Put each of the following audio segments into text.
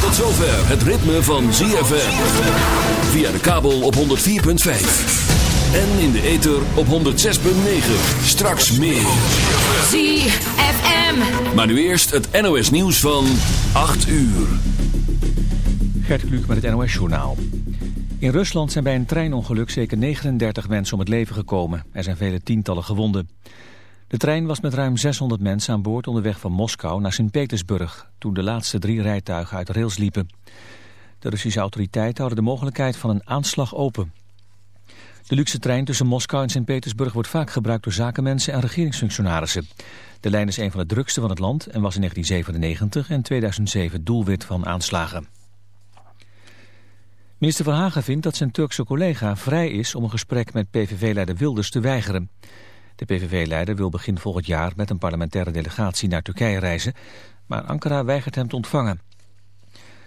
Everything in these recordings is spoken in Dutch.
Tot zover het ritme van ZFM. Via de kabel op 104.5. En in de ether op 106.9. Straks meer. ZFM. Maar nu eerst het NOS nieuws van 8 uur. Gert Kluk met het NOS journaal. In Rusland zijn bij een treinongeluk zeker 39 mensen om het leven gekomen. Er zijn vele tientallen gewonden. De trein was met ruim 600 mensen aan boord onderweg van Moskou naar Sint-Petersburg... toen de laatste drie rijtuigen uit rails liepen. De Russische autoriteiten houden de mogelijkheid van een aanslag open. De luxe trein tussen Moskou en Sint-Petersburg wordt vaak gebruikt door zakenmensen en regeringsfunctionarissen. De lijn is een van de drukste van het land en was in 1997 en 2007 doelwit van aanslagen. Minister Van Hagen vindt dat zijn Turkse collega vrij is om een gesprek met PVV-leider Wilders te weigeren. De PVV-leider wil begin volgend jaar met een parlementaire delegatie naar Turkije reizen, maar Ankara weigert hem te ontvangen.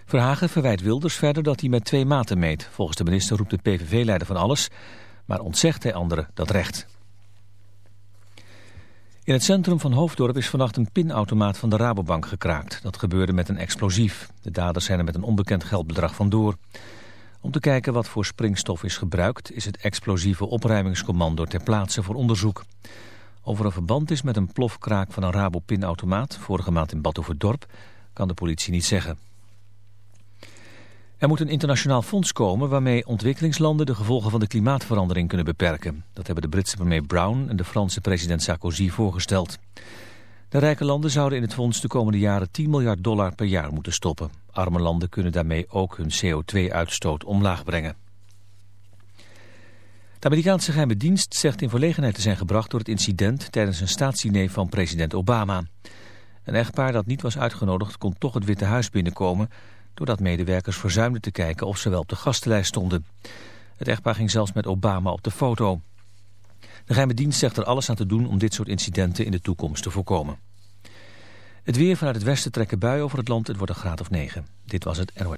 Verhagen verwijt Wilders verder dat hij met twee maten meet. Volgens de minister roept de PVV-leider van alles, maar ontzegt hij anderen dat recht. In het centrum van Hoofddorp is vannacht een pinautomaat van de Rabobank gekraakt. Dat gebeurde met een explosief. De daders zijn er met een onbekend geldbedrag vandoor. Om te kijken wat voor springstof is gebruikt... is het explosieve opruimingscommando ter plaatse voor onderzoek. Of er een verband is met een plofkraak van een Rabo-pinautomaat... vorige maand in Badhoevedorp, kan de politie niet zeggen. Er moet een internationaal fonds komen waarmee ontwikkelingslanden de gevolgen van de klimaatverandering kunnen beperken. Dat hebben de Britse premier Brown en de Franse president Sarkozy voorgesteld. De rijke landen zouden in het fonds de komende jaren 10 miljard dollar per jaar moeten stoppen. Arme landen kunnen daarmee ook hun CO2-uitstoot omlaag brengen. De Amerikaanse geheime dienst zegt in verlegenheid te zijn gebracht door het incident tijdens een staatsdiner van president Obama. Een echtpaar dat niet was uitgenodigd kon toch het Witte Huis binnenkomen doordat medewerkers verzuimden te kijken of ze wel op de gastenlijst stonden. Het echtpaar ging zelfs met Obama op de foto. De geheime dienst zegt er alles aan te doen om dit soort incidenten in de toekomst te voorkomen. Het weer vanuit het westen trekken buien over het land. Het wordt een graad of 9. Dit was het NOS.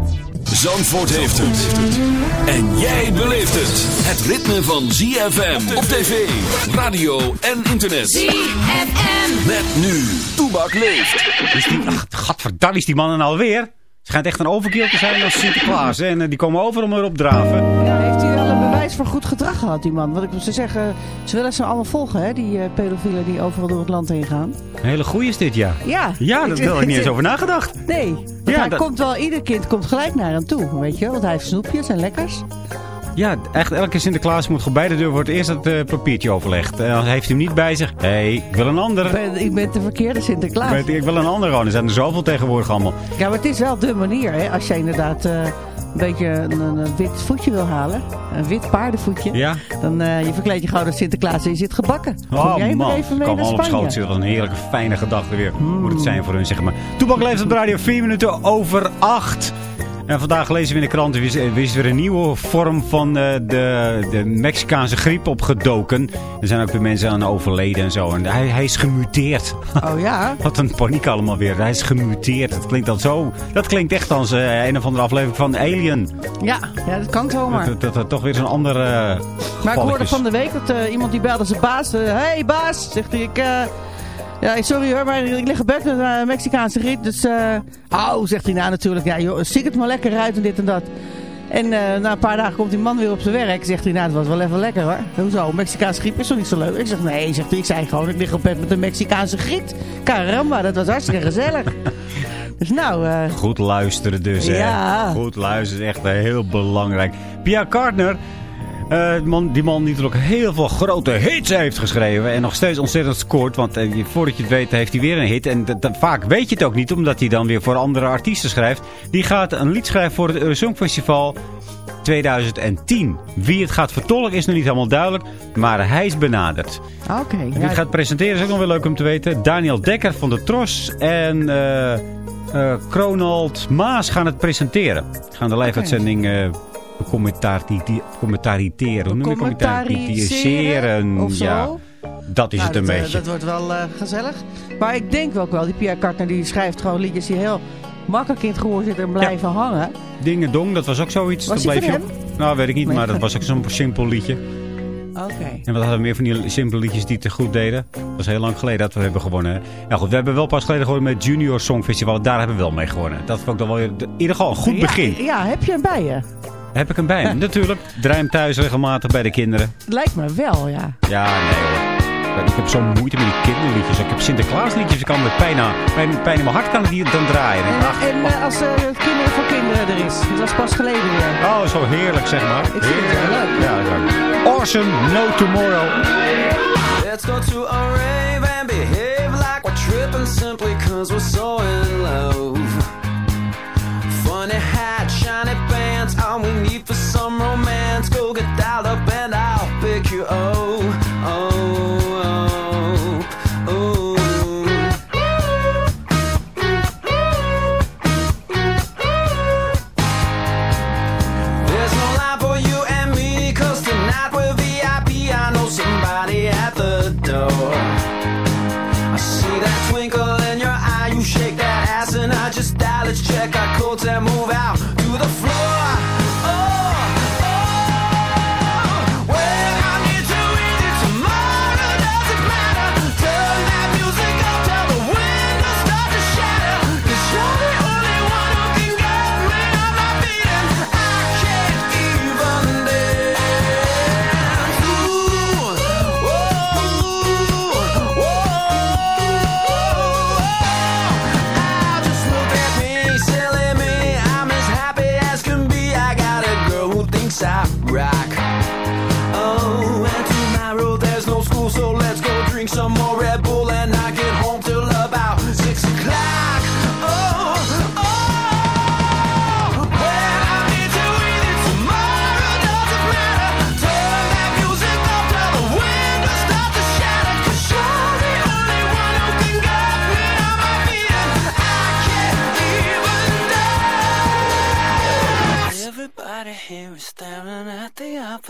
Zandvoort heeft het. En jij beleeft het. Het ritme van ZFM op tv, radio en internet. ZFM. Met nu, Toebak leeft. Is die, ach, gadverdamme, is die man alweer? Schijnt echt een overkill te zijn als Sinterklaas. Hè? En eh, die komen over om erop draven. Bewijs voor goed gedrag gehad, die man? Want ik, ze zeggen, ze willen ze allemaal volgen, hè, die uh, pedofielen die overal door het land heen gaan. Een hele goeie is dit, ja. Ja. Ja, daar heb ik niet eens over nagedacht. Nee, want Ja, hij dat- komt wel, ieder kind komt gelijk naar hem toe, weet je. Want hij heeft snoepjes en lekkers. Ja, echt elke Sinterklaas moet gewoon bij de deur het eerst het eh, papiertje overlegd. En dan heeft hij hem niet bij zich. Hé, hey, ik wil een ander. Ik ben, ik ben de verkeerde Sinterklaas. Ik, ik wil een ander gewoon. Er zijn er zoveel tegenwoordig allemaal. Ja, maar het is wel de manier, hè. Als je inderdaad eh, een beetje een, een, wit voetje wil halen. Een wit paardenvoetje. Ja. Dan eh, je verkleed je gauw als Sinterklaas en je zit gebakken. Oh jij man, even mee naar al op schoot zitten. Wat een heerlijke, fijne gedachte weer. Moet het zijn voor hun, zeg maar. Toepak leeft op de radio 4 minuten over 8. En vandaag lezen we in de krant, er is, er is weer een nieuwe vorm van eh, de, de Mexicaanse griep opgedoken. Er zijn ook weer mensen aan overleden en zo. En hij, hij is gemuteerd. Oh ja? Wat een paniek allemaal weer. Hij is gemuteerd. Dat klinkt dan zo. Dat klinkt echt als eh, een of andere aflevering van Alien. Ja, ja dat kan zomaar. Dat, dat, dat toch weer zo'n andere. Uh, maar ik hoorde van de week dat uh, iemand die belde zijn baas. Hé hey, baas, zegt hij. Ik, ja, sorry hoor, maar ik lig op bed met een Mexicaanse griet. Dus, uh, oh, zegt hij nou natuurlijk. Ja, joh, zie het maar lekker uit en dit en dat. En uh, na een paar dagen komt die man weer op zijn werk. Zegt hij, nou, het was wel even lekker hoor. Hoezo, Mexicaanse griep is toch niet zo leuk? Ik zeg, nee, zegt hij, ik zei gewoon, ik lig op bed met een Mexicaanse griet. Caramba, dat was hartstikke gezellig. Dus nou... Uh, Goed luisteren dus, hè. Ja. Goed luisteren is echt heel belangrijk. Pia Gardner... Uh, die, man, die man die natuurlijk heel veel grote hits heeft geschreven. En nog steeds ontzettend scoort. Want uh, voordat je het weet heeft hij weer een hit. En vaak weet je het ook niet. Omdat hij dan weer voor andere artiesten schrijft. Die gaat een lied schrijven voor het Eurosong Festival 2010. Wie het gaat vertolken is nog niet helemaal duidelijk. Maar hij is benaderd. Oké. Okay, Wie het gaat presenteren is ook nog wel leuk om te weten. Daniel Dekker van de Tros. En... Uh, Kronald Maas gaan het presenteren. Gaan de live-uitzending commentariteren. Commentariseren? Ja, dat is nou, het een dat, beetje. Dat wordt wel uh, gezellig. Maar ik denk ook wel, die Pierre Kartner die schrijft gewoon liedjes die heel makkelijk in het gehoor zitten en blijven ja. hangen. Dingen Dong, dat was ook zoiets. Was dat bleef je op. Nou, weet ik niet, maar dat was ook zo'n simpel liedje. Oké. Okay. En wat hadden we meer van die simpele liedjes die te goed deden? Dat was heel lang geleden dat we hebben gewonnen. Ja goed, we hebben wel pas geleden gewonnen met Junior Song Festival. Daar hebben we wel mee gewonnen. Dat vond ik dan wel in ieder geval een goed ja, begin. Ja, heb je hem bij je? Heb ik hem bij me? Natuurlijk. Draai hem thuis regelmatig bij de kinderen. Lijkt me wel, ja. Ja, nee hoor. Ik heb zo'n moeite met die kinderliedjes. Ik heb Sinterklaasliedjes. Ik kan met pijn, aan, pijn, pijn in mijn hart kan ik die dan draaien. En, Ach, en uh, als uh, kinderen voor kinderen er is. Dat was pas geleden weer. Oh, zo heerlijk zeg maar. Ik vind het wel leuk. Ja, zo. Awesome, no tomorrow. Let's go to a rave and behave like we're tripping simply cause we're so in love. Funny hat, shiny all we need for some romance. Go get dialed up and I'll pick you up.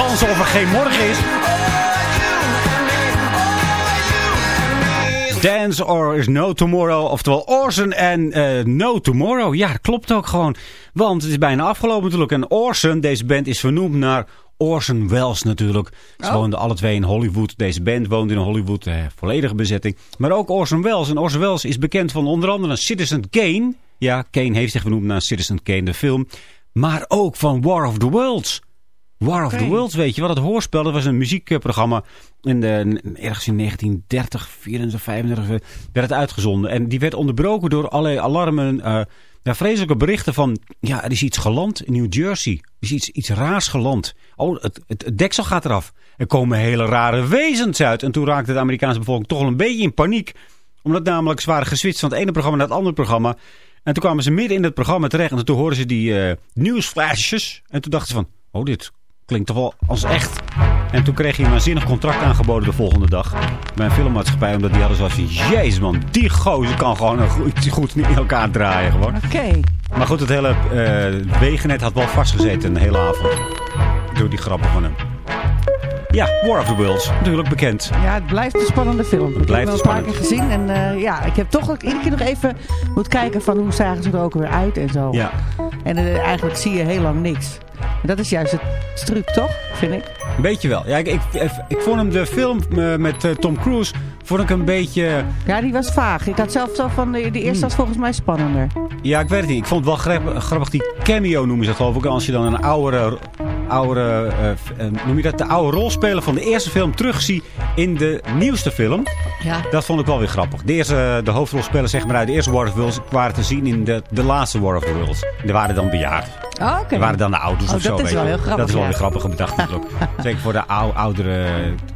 dansen of er geen morgen is. Dance or is no tomorrow. Oftewel Orson en eh, no tomorrow. Ja, dat klopt ook gewoon. Want het is bijna afgelopen natuurlijk. En Orson, deze band is vernoemd naar Orson Welles natuurlijk. Ze Oh. woonden alle twee in Hollywood. Deze band woonde in Hollywood. Eh, volledige bezetting. Maar ook Orson Welles. En Orson Welles is bekend van onder andere Citizen Kane. Ja, Kane heeft zich vernoemd naar Citizen Kane, de film. Maar ook van War of the Worlds. War of the Worlds, weet je wel. Dat hoorspel, dat was een muziekprogramma. In de, ergens in 1930, 34, 35 werd het uitgezonden. En die werd onderbroken door allerlei alarmen. eh ja, vreselijke berichten van... Ja, er is iets geland in New Jersey. Er is iets, iets raars geland. Oh, het, het, het deksel gaat eraf. Er komen hele rare wezens uit. En toen raakte de Amerikaanse bevolking toch wel een beetje in paniek. Omdat namelijk ze waren geswitcht van het ene programma naar het andere programma. En toen kwamen ze midden in het programma terecht. En toen hoorden ze die eh nieuwsflashes. En toen dachten ze van... Oh, dit klinkt toch wel als echt. En toen kreeg hij een waanzinnig contract aangeboden de volgende dag. Bij een filmmaatschappij. Omdat die hadden zoals van... Jezus man, die gozer kan gewoon goed, goed in elkaar draaien gewoon. Oké. Maar goed, het hele eh, wegennet had wel vastgezeten de hele avond. Door die grappen van hem. Ja, War of the Worlds. Natuurlijk bekend. Ja, het blijft een spannende film. ik blijft heb hem een spannend. paar keer gezien. En eh, ja, ik heb toch iedere keer nog even moeten kijken van hoe zagen ze er ook weer uit en zo. Ja. En eh, eigenlijk zie je heel lang niks. Dat is juist het truc, toch? Vind ik. Een beetje wel. Ja, ik, ik, ik vond hem de film eh, met eh, Tom Cruise... Vond ik een beetje... Ja, die was vaag. Ik had zelf zo van, de, de eerste Hmm. was volgens mij spannender. Ja, ik weet het niet. Ik vond het wel grappig, grappig die cameo noemen ze dat geloof ik. Als je dan een oude, oude eh, noem je dat, de oude rolspeler van de eerste film terugziet in de nieuwste film. Ja. Dat vond ik wel weer grappig. De, eerste, de hoofdrolspeler zeg maar uit de eerste War of the Worlds waren te zien in de, de laatste War of the Worlds. Die waren dan bejaard. Oh, waren dan de ouders Oh, of zo. dat is wel heel grappig, Dat is wel weer grappig bedacht natuurlijk. Zeker voor de ou- oudere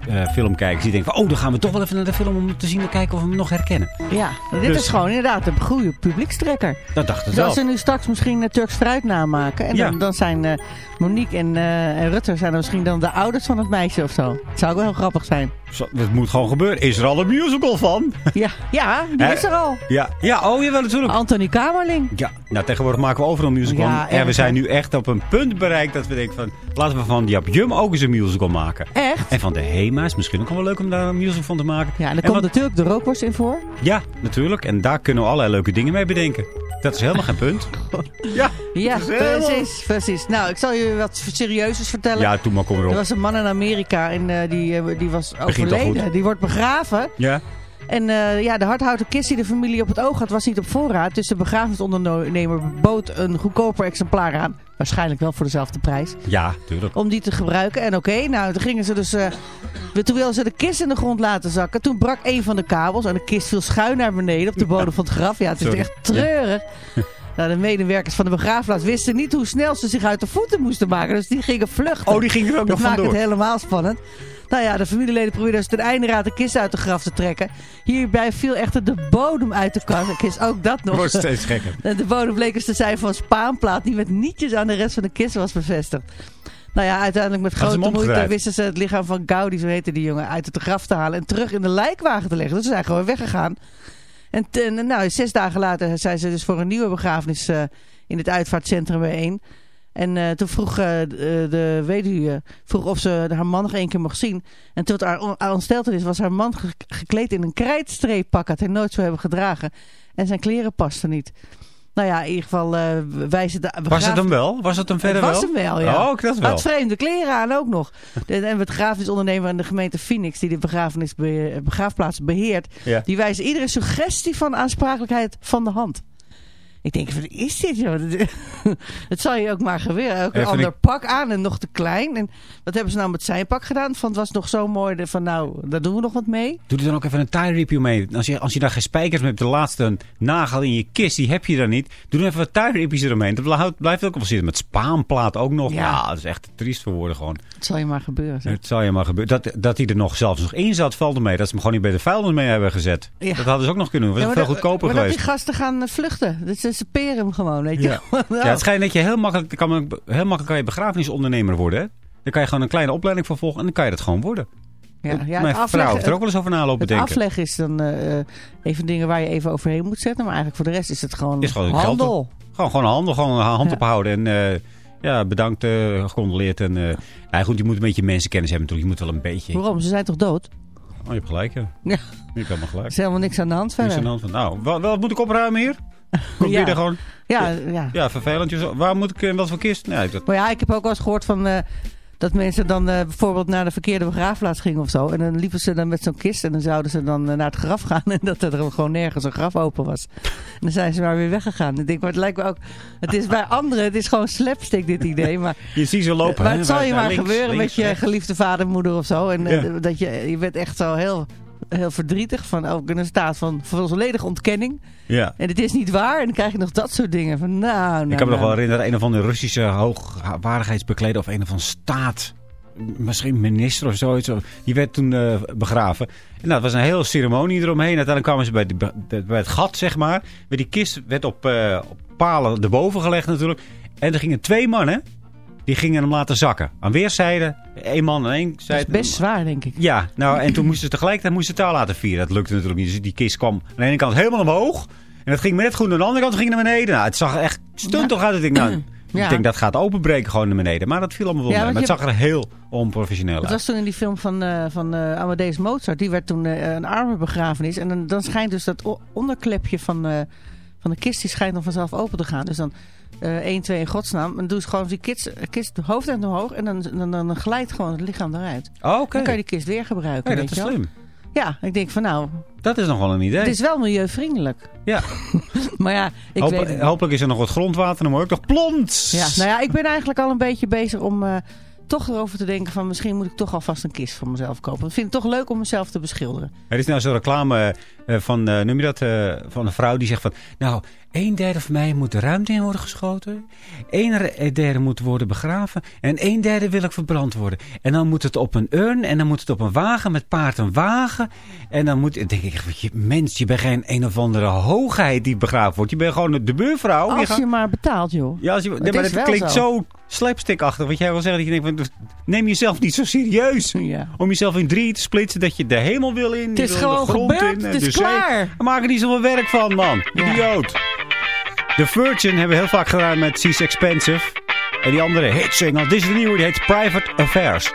eh, filmkijkers. Die denken van, oh, dan gaan we toch wel even naar de film om te zien en kijken of we hem nog herkennen. Ja, dit Dus- is gewoon inderdaad een goede publiekstrekker. Dat dacht ik Dus wel. als ze nu straks misschien uh, Turks fruit namaken. En Ja. dan, zijn eh, Monique en, eh, en Rutter zijn dan misschien dan de ouders van het meisje of zo. Het zou ook wel heel grappig zijn. Het moet gewoon gebeuren. Is er al een musical van? Ja, ja die is er al. Ja, ja oh jawel natuurlijk. Anthony Kamerling. Ja, nou tegenwoordig maken we overal een musical. Ja, en we zijn nu echt op een punt bereikt dat we denken van... Laten we van Jap Jum ook eens een musical maken. Echt? En van de Hema is misschien ook wel leuk om daar een musical van te maken. Ja, en er En komt wat- natuurlijk de rookworst in voor. Ja, natuurlijk. En daar kunnen we allerlei leuke dingen mee bedenken. Dat is helemaal geen punt. Ja, Ja, dat helemaal- precies, precies. Nou, ik zal je wat serieuzes vertellen. Ja, toen maar kom Er erop. was een man in Amerika en eh, die, eh, die was al overleden. Die wordt begraven. Ja? En eh, ja, de hardhouten kist die de familie op het oog had, was niet op voorraad. Dus de begrafenisondernemer bood een goedkoper exemplaar aan. Waarschijnlijk wel voor dezelfde prijs. Ja, tuurlijk. Om die te gebruiken. En oké, nou, toen gingen ze dus... eh, toen wilden ze de kist in de grond laten zakken. Toen brak een van de kabels en de kist viel schuin naar beneden op de bodem van het graf. Ja, het is Sorry. echt treurig. Nou, de medewerkers van de begraafplaats wisten niet hoe snel ze zich uit de voeten moesten maken. Dus die gingen vluchten. Oh, die ging er ook Dat nog maakt vandoor. het helemaal spannend. Nou ja, de familieleden probeerden dus ten einde raad de kist uit de graf te trekken. Hierbij viel echter de bodem uit de kist ook dat nog. Wordt steeds gekker. De bodem bleek dus te zijn van spaanplaat die met nietjes aan de rest van de kist was bevestigd. Nou ja, uiteindelijk met grote moeite omgedraaid? wisten ze het lichaam van Gaudi, zo heette die jongen, uit het graf te halen en terug in de lijkwagen te leggen. Dus ze zijn gewoon weggegaan. En nou, zes dagen later zijn ze dus voor een nieuwe begrafenis eh, in het uitvaartcentrum bijeen. En eh, toen vroeg eh, de, weduwe vroeg of ze haar man nog één keer mocht zien. En tot haar on- ontsteltenis was haar man ge- gekleed in een krijtstreeppak. Had hij nooit zo hebben gedragen. En zijn kleren pasten niet. Nou ja, in ieder geval eh wij de Was het hem wel? Was het hem verder het was wel? hem wel, ja. Oh, ook dat wel. Had vreemde kleren aan ook nog. De, en het begrafenisondernemer en de gemeente Phoenix, die de begrafenis be- begraafplaats beheert, Ja. die wijzen iedere suggestie van aansprakelijkheid van de hand. Ik denk, wat is dit joh? Het zal je ook maar gebeuren. Ook een ander pak aan en nog te klein. En wat hebben ze nou met zijn pak gedaan? Van het was nog zo mooi van nou, daar doen we nog wat mee. Doe er dan ook even een tie review mee. Als je, als je daar geen spijkers mee hebt, de laatste nagel in je kist, die heb je dan niet. Doe dan even wat tie reviews eromheen. Dat blijft, blijft ook wel zitten. Met spaanplaat ook nog. Ja. Ja, dat is echt triest voor woorden gewoon. Het zal je maar gebeuren. zeg. Het zal je maar gebeuren. Dat, dat hij er nog zelfs nog in zat, valt er mee. Dat ze hem gewoon niet bij de vuilnis mee hebben gezet. Ja. Dat hadden ze ook nog kunnen doen. Dat was Ja, veel goedkoper maar dat geweest. die gasten gaan eh, vluchten. Dus ze peren hem gewoon, weet je. Ja. het schijnt dat je heel makkelijk, kan, heel makkelijk kan je begrafenisondernemer worden. Hè? Dan kan je gewoon een kleine opleiding voor volgen en dan kan je dat gewoon worden. Ja, ja, Mijn het vrouw afleggen- heeft er ook wel eens over nalopen Het denken. afleg is dan eh, eh, even dingen waar je even overheen moet zetten. Maar eigenlijk voor de rest is het gewoon, Is handel. Gewoon, gewoon handel, gewoon een hand Ja. ophouden. En eh, ja, bedankt, eh gecondoleerd. En, eh nou goed, je moet een beetje mensenkennis hebben natuurlijk. Je moet wel een beetje... Waarom? Ze zijn toch dood? Oh, je hebt gelijk, ja. Ja, Je hebt helemaal er gelijk. is helemaal niks aan de hand Niks verder. aan de hand van, nou, wat, wat moet ik opruimen hier? Kom Ja. je er gewoon... Ja, ja. Ja, vervelend. Waar moet ik, in wat voor kist? Nee, dat, Maar ja, ik heb ook wel eens gehoord van... eh, Dat mensen dan eh, bijvoorbeeld naar de verkeerde begraafplaats gingen of zo. En dan liepen ze dan met zo'n kist en dan zouden ze dan eh, naar het graf gaan. En dat er gewoon nergens een graf open was. En dan zijn ze maar weer weggegaan. Ik denk, maar het lijkt me ook... Het is bij anderen, het is gewoon slapstick dit idee. Maar, Je ziet ze lopen. maar hè, het zal je maar links, gebeuren links, met je geliefde vader, moeder of zo. En eh, Ja. dat je, je bent echt zo heel, heel verdrietig. Van, ook in een staat van volledige ontkenning. Ja. En het is niet waar. En dan krijg je nog dat soort dingen. Van, nou, nou, Ik kan me nog nou. wel herinneren, een of andere Russische hoogwaardigheidsbekleder of een of andere staat, misschien minister of zoiets, die werd toen eh, begraven. En dat was een hele ceremonie eromheen. Uiteindelijk kwamen ze bij, de, de- bij het gat, zeg maar. Die kist werd op, eh, op palen erboven gelegd natuurlijk. En er gingen twee mannen, die gingen hem laten zakken. Aan weerszijden, één man aan één Dat is zijde. best zwaar, denk ik. Ja, nou, en toen moesten ze tegelijkertijd moesten ze taal laten vieren. Dat lukte natuurlijk niet. Dus die kist kwam aan de ene kant helemaal omhoog. En dat ging net goed. Aan de andere kant ging naar beneden. Nou, het zag echt stuntig uit. Ik denk, nou, Ja. ik denk dat gaat openbreken gewoon naar beneden. Maar dat viel allemaal wel Ja, mee. Maar het zag er heel onprofessioneel Het uit. was toen in die film van, eh, van eh, Amadeus Mozart. Die werd toen eh, een arme begrafenis. En dan, dan schijnt dus dat onderklepje van, van de kist... die schijnt dan vanzelf open te gaan. Dus dan eh 1, 2 in godsnaam. En dan doe je gewoon die kist, kist de hoofd omhoog. En dan, dan, dan glijdt gewoon het lichaam eruit. Oh, Oké. Dan kan je die kist weer gebruiken. Weet dat is slim. Ja, ik denk van nou, Dat is nog wel een idee. het is wel milieuvriendelijk. Ja. Maar ja, ik Hoop- weet hopelijk is er nog wat grondwater. Dan hoor ik nog plont. Ja, nou ja, ik ben eigenlijk al een beetje bezig om eh, toch erover te denken van misschien moet ik toch alvast een kist voor mezelf kopen. Ik vind het toch leuk om mezelf te beschilderen. Er is nou zo'n reclame eh, van, eh, noem je dat, eh, van een vrouw die zegt van... Nou, een derde van mij moet de ruimte in worden geschoten. Een derde moet worden begraven. En een derde wil ik verbrand worden. En dan moet het op een urn. En dan moet het op een wagen met paard en wagen. En dan moet... Denk ik, mens, je bent geen een of andere hoogheid die begraven wordt. Je bent gewoon de buurvrouw. Als gaat- je maar betaalt, joh. ja, als je, nee, maar het klinkt zo. zo slapstickachtig. Wat jij wil zeggen, dat je denkt, van, neem jezelf niet zo serieus. Ja. Om jezelf in drie te splitsen, dat je de hemel wil in. Het is gewoon de grond gebeurd, in, en het is klaar. We maken niet zoveel werk van, man. Idioot. The Virgin hebben we heel vaak gedaan met She's Expensive. En die andere hitsingle, dit is de nieuwe, die heet Private Affairs.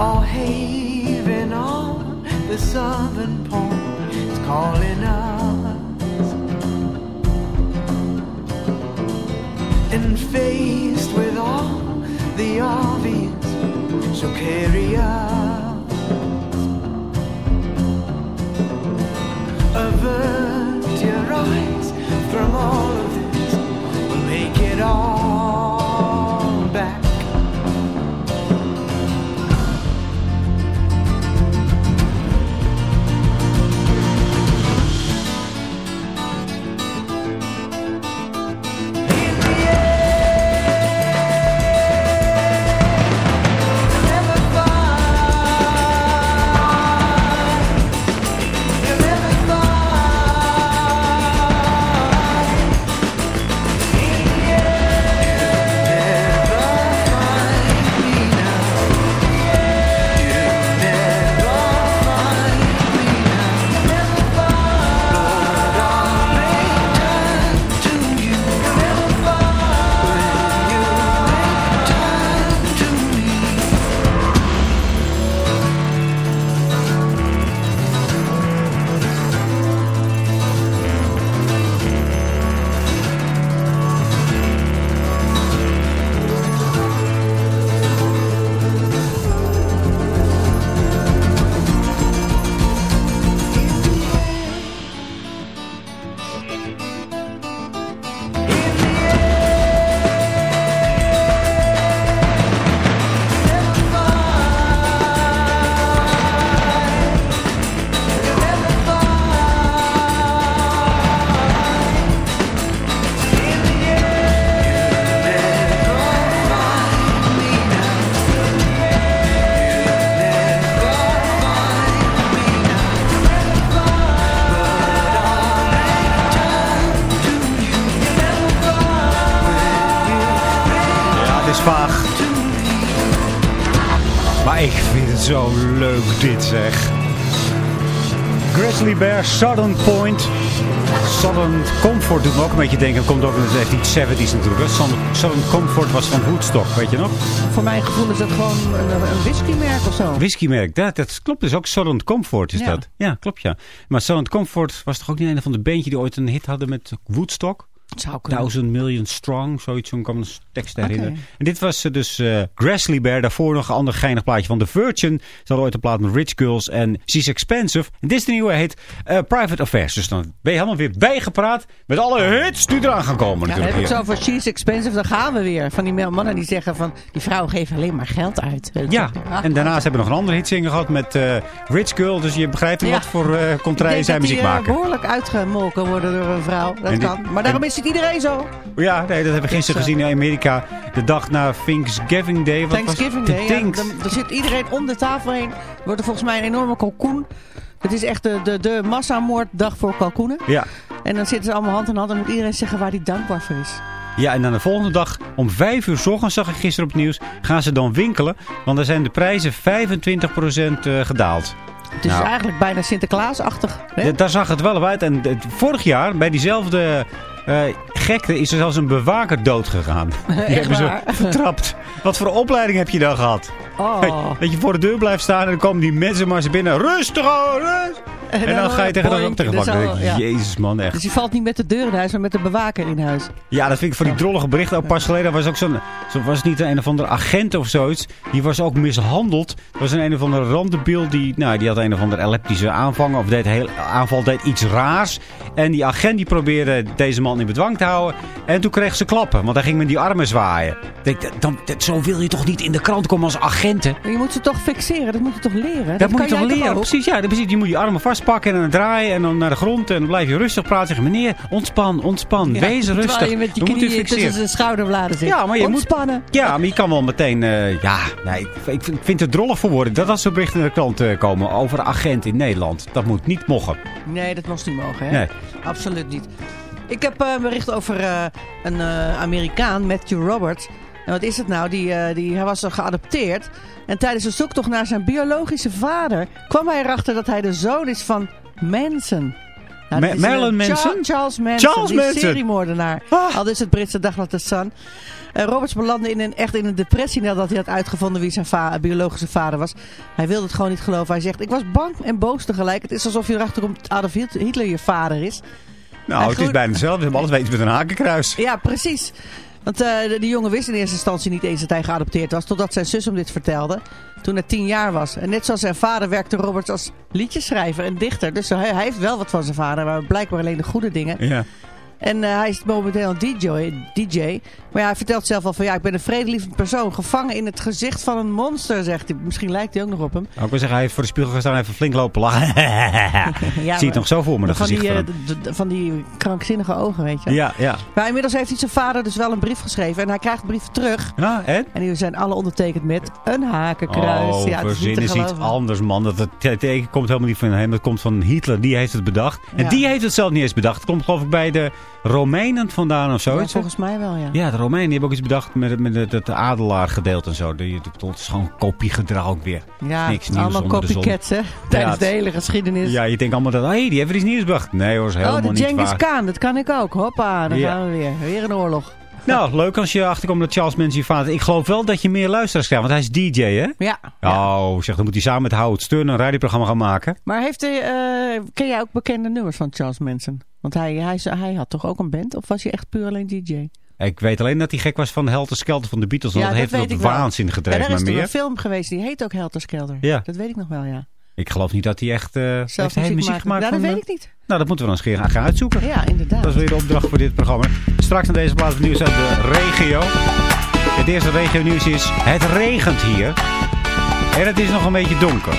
All haven on the southern point is calling us. And faced with all the obvious, so carry us. Avert your eyes from all Bear, Southern Point. Southern Comfort doet me ook een beetje denken. Komt ook in de 1970s natuurlijk. Southern- Comfort was van Woodstock, weet je nog? Voor mijn gevoel is dat gewoon een, een whiskymerk of zo. Whiskymerk, dat, dat klopt dus ook. Southern Comfort is Ja. dat. Ja, klopt ja. Maar Southern Comfort was toch ook niet een van de bandje die ooit een hit hadden met Woodstock? Het zou kunnen. Thousand Million Strong, zoiets, zo'n tekst herinneren. En dit was eh, dus eh Grizzly Bear, daarvoor nog een ander geinig plaatje van The Virgin. Ze hadden ooit een plaat met Rich Girls en She's Expensive. En dit is de nieuwe, heet eh, Private Affairs. Dus dan ben je helemaal weer bijgepraat met alle hits die eraan gaan komen Ja, natuurlijk. heb ik zo voor She's Expensive, dan gaan we weer. Van die mannen die zeggen van, die vrouwen geven alleen maar geld uit. Ja, en daarnaast hebben we nog een andere hitzinger gehad met Rich Girl. Dus je begrijpt Ja. wat voor contraien denk zij die muziek eh, maken. behoorlijk uitgemolken worden door een vrouw. Dat En kan. Maar daarom en- is het iedereen zo. Ja, nee, dat hebben we gisteren gezien in Amerika. De dag na Thanksgiving Day. Wat Thanksgiving Day. Ja, Thanks- dan, dan zit iedereen om de tafel heen. Er wordt er volgens mij een enorme kalkoen. Het is echt de, de, de massamoorddag voor kalkoenen. Ja. En dan zitten ze allemaal hand in hand en moet iedereen zeggen waar die dankbaar voor is. Ja, en dan de volgende dag om 5 uur s ochtends, zag ik gisteren op het nieuws, gaan ze dan winkelen. Want dan zijn de prijzen 25% eh, gedaald. Het is Nou. eigenlijk bijna Sinterklaasachtig. daar zag het wel op uit. En vorig jaar, bij diezelfde eh, gekte, is er zelfs een bewaker dood gegaan. Die hebben ze vertrapt. Wat voor opleiding heb je dan gehad? Oh. Dat je voor de deur blijft staan en dan komen die mensen maar ze binnen. Rustig hoor, rust! En, dan, ga je tegen de boink, tegen ja. Jezus man, echt. Dus die valt niet met de deur in huis, maar met de bewaker in huis. Ja, dat vind ik van die drollige berichten. Ook pas geleden was ook zo'n... Zo was het niet een of andere agent of zoiets. Die was ook mishandeld. Er was een een of andere randebiel die... Nou, die had een of andere epileptische aanvang. Of deed heel, aanval deed iets raars. En die agent die probeerde deze man in bedwang te houden. En toen kreeg ze klappen. Want hij ging met die armen zwaaien. Denk, dat- dan, dat, zo wil je toch niet in de krant komen als agenten? Maar je moet ze toch fixeren, dat moet je toch leren? Dat, moet je toch leren? Precies, ja, precies. Je moet je armen vastpakken en dan draaien en dan naar de grond. En dan blijf je rustig praten. Zeggen, meneer, ontspan, ontspan. Ja, Wees rustig. Je met je knieën tussen zijn schouderbladen zit. Ja, maar je moet- Ontspannen. Ja, maar je kan wel meteen... eh, ja, nee, ik, ik vind het drollig voor woorden dat dat soort berichten in de krant eh, komen over agenten in Nederland. Dat moet niet mogen. Nee, dat moest niet mogen, hè? Nee. Absoluut niet. Ik heb eh, een bericht over een Amerikaan, Matthew Roberts. En wat is het nou? Die, eh, die, hij was geadopteerd. En tijdens een zoektocht naar zijn biologische vader... kwam hij erachter dat hij de zoon is van mensen. Nou, Ma- Cha- Manson? Charles Manson, Charles die Manson. seriemoordenaar. Ah. Al is het Britse dagblad The Sun. Eh, Roberts belandde in een, echt in een depressie nadat hij had uitgevonden wie zijn va- biologische vader was. Hij wilde het gewoon niet geloven. Hij zegt, ik was bang en boos tegelijk. Het is alsof je erachter komt Adolf Hit- Hitler je vader is. Nou, Hij het is bijna hetzelfde. We hebben alles iets met een hakenkruis. Ja, precies. Want eh, die jongen wist in eerste instantie niet eens dat hij geadopteerd was. Totdat zijn zus hem dit vertelde. Toen hij tien jaar was. En net zoals zijn vader werkte Roberts als liedjeschrijver en dichter. Dus hij, hij heeft wel wat van zijn vader. Maar blijkbaar alleen de goede dingen. Ja. En eh, hij is momenteel een DJ, DJ. Maar ja, hij vertelt zelf al van ja, ik ben een vredelievend persoon. Gevangen in het gezicht van een monster, zegt hij. Misschien lijkt hij ook nog op hem. Nou, ik wil zeggen, hij heeft voor de spiegel gestaan en even flink lopen lachen. Ja, Zie het nog zo voor me, dat van gezicht die, van eh, hem. van die krankzinnige ogen, weet je. Ja, ja. Maar inmiddels heeft hij zijn vader dus wel een brief geschreven. En hij krijgt brieven terug. Ja, en? En die zijn alle ondertekend met een hakenkruis. Oh, ja, is iets anders, man. Dat het teken komt helemaal niet van hem. Dat komt van Hitler. Die heeft het bedacht. En Ja. die heeft het zelf niet eens bedacht. Het komt geloof ik bij de Romeinen vandaan of Ja, zoiets. volgens mij wel, ja. Ja, de Romeinen die hebben ook iets bedacht met, met het, het adelaargedeelte en zo. Die, het is gewoon kopiegedrag ook weer. Ja, Niks nieuws allemaal copycats, hè. Tijdens de hele geschiedenis. Ja, je denkt allemaal dat, hé, hey, die hebben iets nieuws bedacht. Nee hoor, is helemaal oh, de niet Genghis. Khan, dat kan ik ook. Hoppa, dan Ja. gaan we weer. Weer een oorlog. Nou, leuk als je achterkomt dat Charles Manson je vader... Ik geloof wel dat je meer luisteraars krijgt, want hij is DJ, hè? Ja. Oh, zeg, dan moet hij samen met Howard Stern een radioprogramma gaan maken. Maar heeft hij, eh, ken jij ook bekende nummers van Charles Manson? Want hij, hij, hij had toch ook een band? Of was hij echt puur alleen DJ? Ik weet alleen dat hij gek was van Helter Skelter van de Beatles. Want dat heeft tot ik wel. waanzin Ja, gedreven, daar is maar toch meer. een film geweest, die heet ook Helter Skelter. Ja. Dat weet ik nog wel, ja. Ik geloof niet dat hij echt... eh heeft hij muziek maken. gemaakt Ja, dat van, weet eh, ik niet. Nou, dat moeten we dan eens gaan, gaan uitzoeken. Ja, inderdaad. Dat is weer de opdracht voor dit programma. Straks naar deze plaats van nieuws uit de regio. Het eerste regio nieuws is... Het regent hier. En het is nog een beetje donker.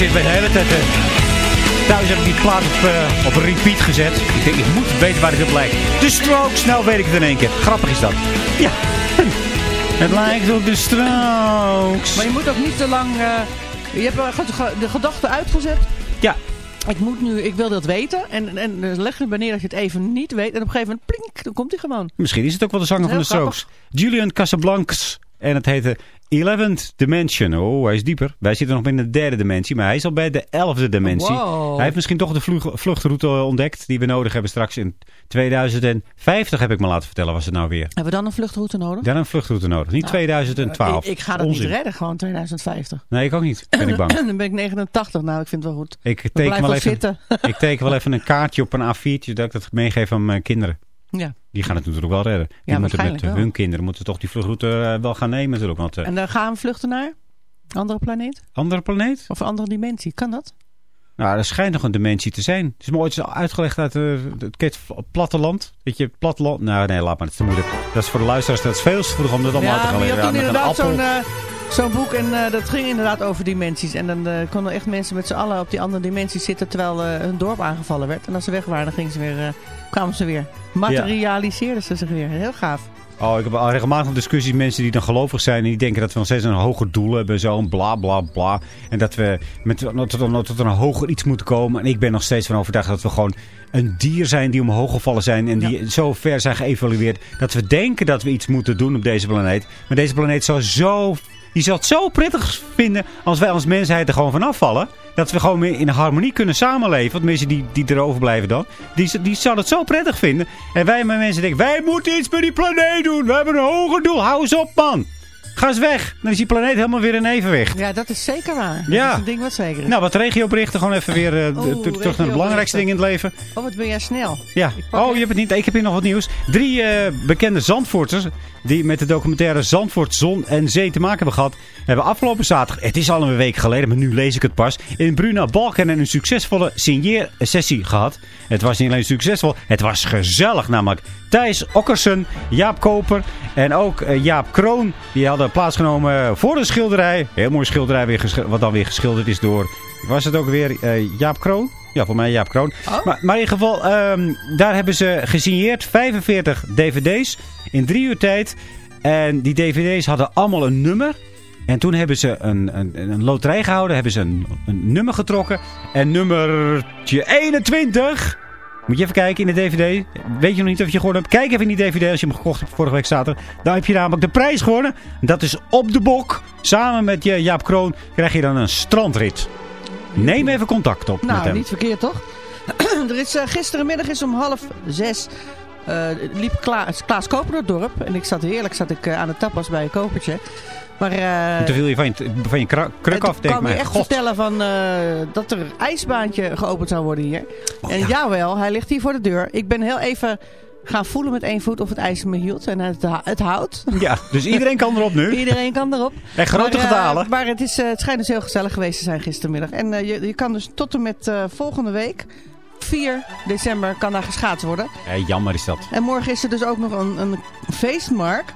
Zit bij de hele tijd... eh, thuis heb ik die plaat op, op repeat gezet. Ik denk, ik moet weten waar het op lijkt. De Strokes, nou weet ik het in één keer. Grappig is dat. Ja. Het lijkt op de Strokes. Maar je moet ook niet te lang... eh, je hebt de gedachte uitgezet. Ja. Ik moet nu, ik wil dat weten. En, en leg je wanneer dat je het even niet weet. En op een gegeven moment, plink, dan komt hij gewoon. Misschien is het ook wel de zanger van de Strokes. Julian Casablancas. En het heette 11th Dimension. Oh, hij is dieper. Wij zitten nog in de derde dimensie. Maar hij is al bij de 11e dimensie. Wow. Hij heeft misschien toch de vlug- vluchtroute ontdekt. Die we nodig hebben straks in 2050 heb ik me laten vertellen. Was het nou weer. Hebben we dan een vluchtroute nodig? Dan een vluchtroute nodig. Niet 2012. Ik, ik ga dat Onzin. niet redden, gewoon 2050. Nee, ik ook niet. Ben ik bang. dan ben ik 89. Nou, ik vind het wel goed. Ik teken, wel even, zitten. ik teken wel even een kaartje op een A4'tje. Dat ik dat meegeef aan mijn kinderen. Ja. Die gaan het natuurlijk wel redden. Die Ja, moeten met waarschijnlijk hun wel. kinderen moeten toch die vluchtroute eh, wel gaan nemen natuurlijk. Want eh, En dan gaan we vluchten naar? Andere planeet? andere planeet? Of een andere dimensie? Kan dat? Nou, er schijnt nog een dimensie te zijn. Het is me ooit eens uitgelegd uit eh, het platteland. Weet je, platteland. Nou, nee, laat maar. Dat is te moeilijk. Dat is voor de luisteraars. Dat is veel te vroeg om dat allemaal uit te gaan toen Ja, inderdaad zo'n eh, zo'n boek en eh, dat ging inderdaad over dimensies. En dan eh, konden echt mensen met z'n allen op die andere dimensies zitten terwijl eh, hun dorp aangevallen werd. En als ze weg waren, dan gingen ze weer, kwamen ze weer. Materialiseerden ze zich weer. Heel gaaf. Oh, ik heb al regelmatig discussies met mensen die dan gelovig zijn. En die denken dat we nog steeds een hoger doel hebben. Zo'n bla bla bla. En dat we met, tot, tot, tot een hoger iets moeten komen. En ik ben nog steeds van overtuigd dat we gewoon een dier zijn die omhoog gevallen zijn. En die zo ver zijn geëvalueerd. Dat we denken dat we iets moeten doen op deze planeet. Maar deze planeet zal zo... Die zal het zo prettig vinden als wij als mensheid er gewoon vanaf vallen. Dat we gewoon weer in harmonie kunnen samenleven. Want mensen die, die erover blijven dan. Die, die zal het zo prettig vinden. En wij met mensen denken, wij moeten iets met die planeet doen. We hebben een hoger doel. Hou eens op man. Ga eens weg. Dan is die planeet helemaal weer in evenwicht. Ja, dat is zeker waar. Ja. Dat is een ding wat zeker is. Nou, wat regioberichten. Gewoon even weer eh, terug naar het belangrijkste ding in het leven. Oh, wat ben jij snel. Ja. Oh, je hebt het niet. Ik heb hier nog wat nieuws. Drie eh, bekende Zandvoorters die met de documentaire Zandvoort, Zon en Zee te maken hebben gehad, hebben afgelopen zaterdag, het is al een week geleden, maar nu lees ik het pas, in Bruna Balken een succesvolle signeersessie gehad. Het was niet alleen succesvol, het was gezellig namelijk. Thijs Okkersen, Jaap Koper en ook eh, Jaap Kroon, die hadden plaatsgenomen voor een schilderij. Heel mooi schilderij, weer wat dan weer geschilderd is door, was het ook weer eh, Jaap Kroon? Ja, voor mij Jaap Kroon. Maar, maar in ieder geval, ehm, daar hebben ze gesigneerd 45 dvd's in drie uur tijd. En die dvd's hadden allemaal een nummer. En toen hebben ze een, een, een loterij gehouden, hebben ze een, een nummer getrokken. En nummertje 21... Moet je even kijken in de dvd. Weet je nog niet of je gewonnen hebt? Kijk even in die dvd als je hem gekocht hebt vorige week zaterdag. Dan heb je namelijk de prijs gewonnen. Dat is op de bok. Samen met je Jaap Kroon krijg je dan een strandrit. Neem even contact op met Nou, hem. niet verkeerd toch? er is, eh, gisterenmiddag is om half zes eh, liep Klaas, Klaas Koper door het dorp. En ik zat heerlijk zat ik, eh, aan de tapas bij een kopertje. Maar eh, Toen viel je van je, van je kruk af. Denk kwam hij maar, echt god. vertellen van, eh, dat er een ijsbaantje geopend zou worden hier. Oh, en ja. jawel, hij ligt hier voor de deur. Ik ben heel even gaan voelen met één voet of het ijs me hield. En het, het houdt. Ja, dus iedereen kan erop nu. Iedereen kan erop. En grote maar, eh, getalen. maar het, is, het schijnt dus heel gezellig geweest te zijn gistermiddag. En je, je kan dus tot en met volgende week, 4 december, kan daar geschaatst worden. Ja, jammer is dat. En morgen is er dus ook nog een, een feestmarkt.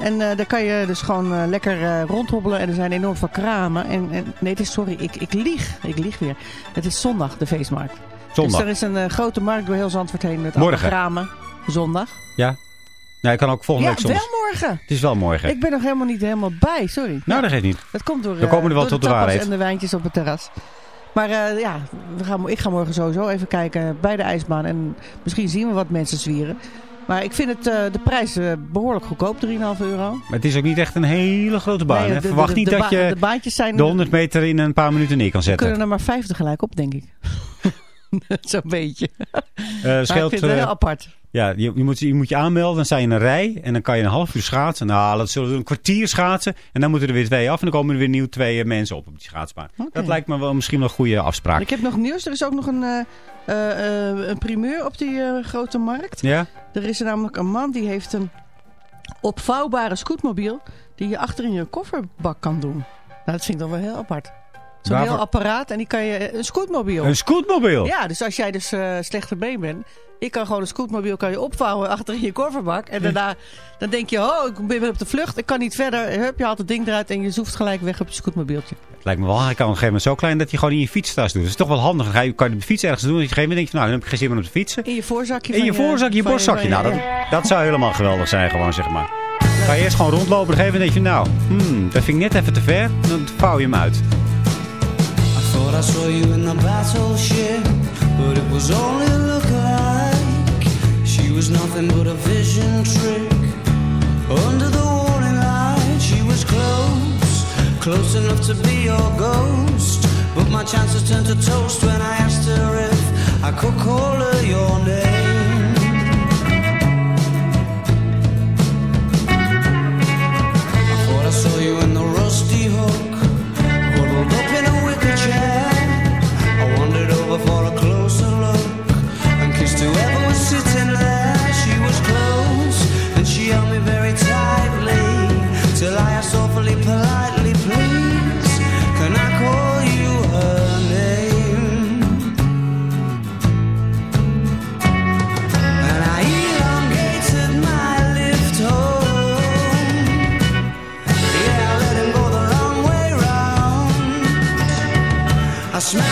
En eh, daar kan je dus gewoon eh, lekker eh, rondhobbelen. En er zijn enorm veel kramen. En, en, nee, het is, sorry, ik, ik lieg. Ik lieg weer. Het is zondag, de feestmarkt. Zondag. Dus er is een grote markt door heel Zandvoort heen met Morgen. alle kramen. Zondag. Ja. Ja, ik kan ook volgende Ja, week soms. wel morgen. Het is wel morgen. Ik ben nog helemaal niet helemaal bij, sorry. Nou, dat geeft niet. Dat komt door, Dan komen we eh, wel tot de tapas waarheid. en de wijntjes op het terras. Maar ja, we gaan, ik ga morgen sowieso even kijken bij de ijsbaan. En misschien zien we wat mensen zwieren. Maar ik vind het, eh, de prijs eh, behoorlijk goedkoop, 3,5 euro. Maar het is ook niet echt een hele grote baan. Nee, hè? de- Verwacht de- niet dat je De baantjes zijn... de 100 meter in een paar minuten neer kan we zetten. kunnen er maar 50 gelijk op, denk ik. Zo'n beetje. Eh, ik scheelt, het eh, heel apart. ja, je, je, moet, je moet je aanmelden, dan sta je in een rij en dan kan je een half uur schaatsen. Nou, dat zullen we een kwartier schaatsen en dan moeten er weer twee af en dan komen er weer nieuw twee eh, mensen op op die schaatsbaan. Dat lijkt me wel misschien wel een goede afspraak. Ik heb nog nieuws. Er is ook nog een, eh, eh, eh, een primeur op die eh, grote markt. Ja? Er is er namelijk een man die heeft een opvouwbare scootmobiel die je achter in je kofferbak kan doen. Nou, dat vind ik dan wel heel apart. Zo'n heel apparaat. En die kan je... Een scootmobiel. Een scootmobiel? Ja, dus als jij dus eh slechter been bent... Je kan gewoon een scootmobiel kan je opvouwen achter in je kofferbak. En daarna dan denk je, oh, ik ben op de vlucht. Ik kan niet verder. Hup, je haalt het ding eruit en je zoeft gelijk weg op je scootmobieltje. Het lijkt me wel, hij kan op een gegeven moment zo klein dat je gewoon in je fietstas doet. Dat is toch wel handig. Dan kan je de fiets ergens doen. Dat je op een gegeven moment denk je, van, nou, dan heb ik geen zin meer om te fietsen. In je voorzakje. In je voorzakje, je borstzakje. Nou, dat, dat zou helemaal geweldig zijn gewoon, zeg maar. Ga je eerst gewoon rondlopen. Op een gegeven moment denk je, nou, hmm, dat vind ik net even te ver. Dan vouw je hem uit. I thought I saw you in the battleship, but it was only a lookalike. She was nothing but a vision trick. Under the warning light, she was close, close enough to be your ghost. But my chances turned to toast when I asked her if I could call her your name. Smash. smell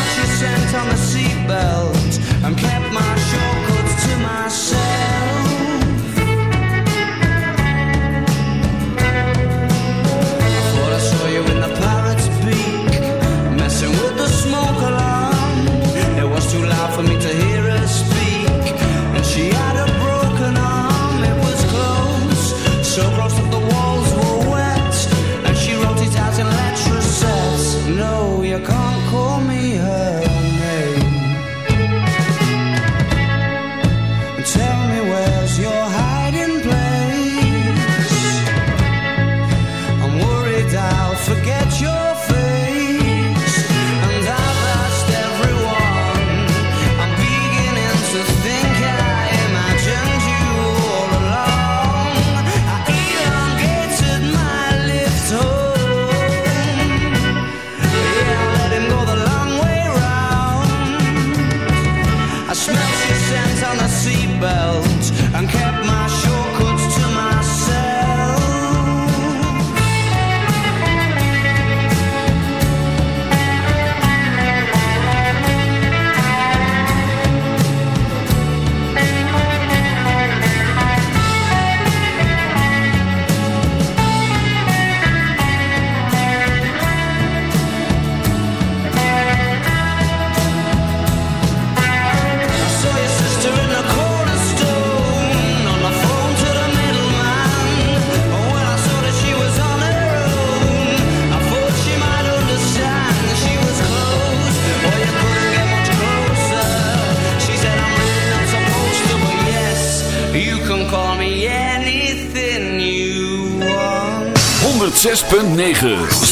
106.9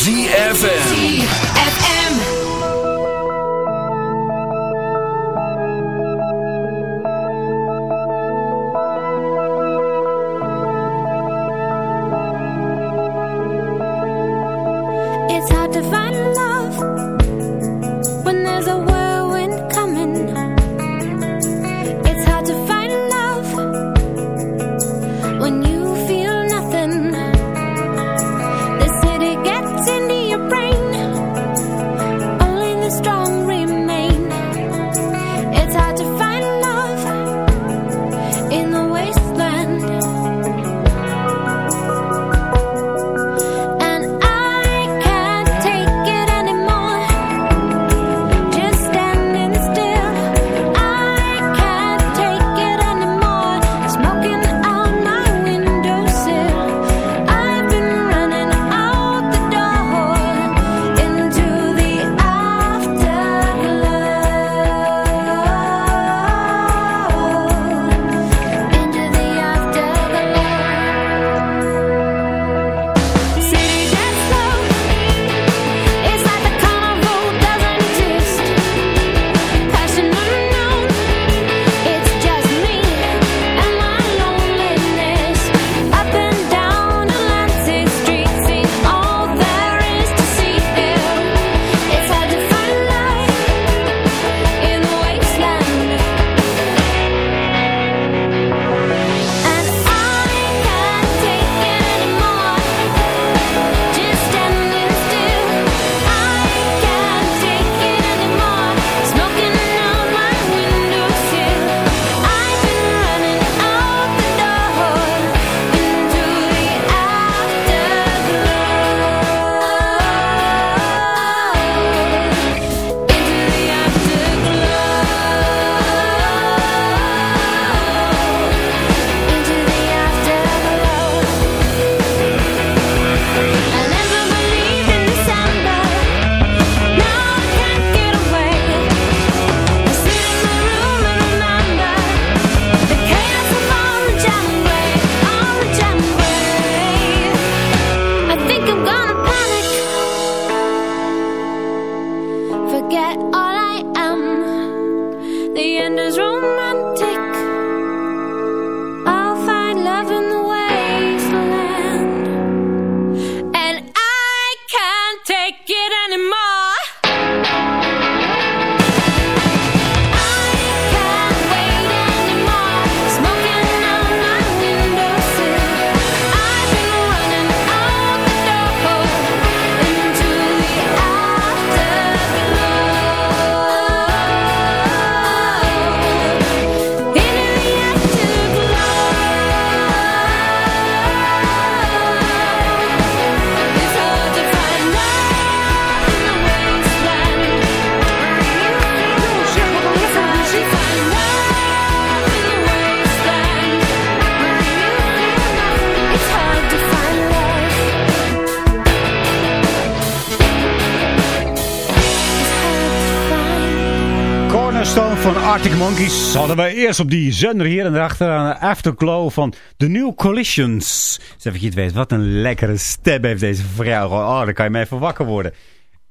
Hadden wij eerst op die zender hier. En daarachteraan Afterglow van The New Collisions. Dus even je het weet, wat een lekkere stem heeft deze vrouw. Oh, dan kan je mee even wakker worden.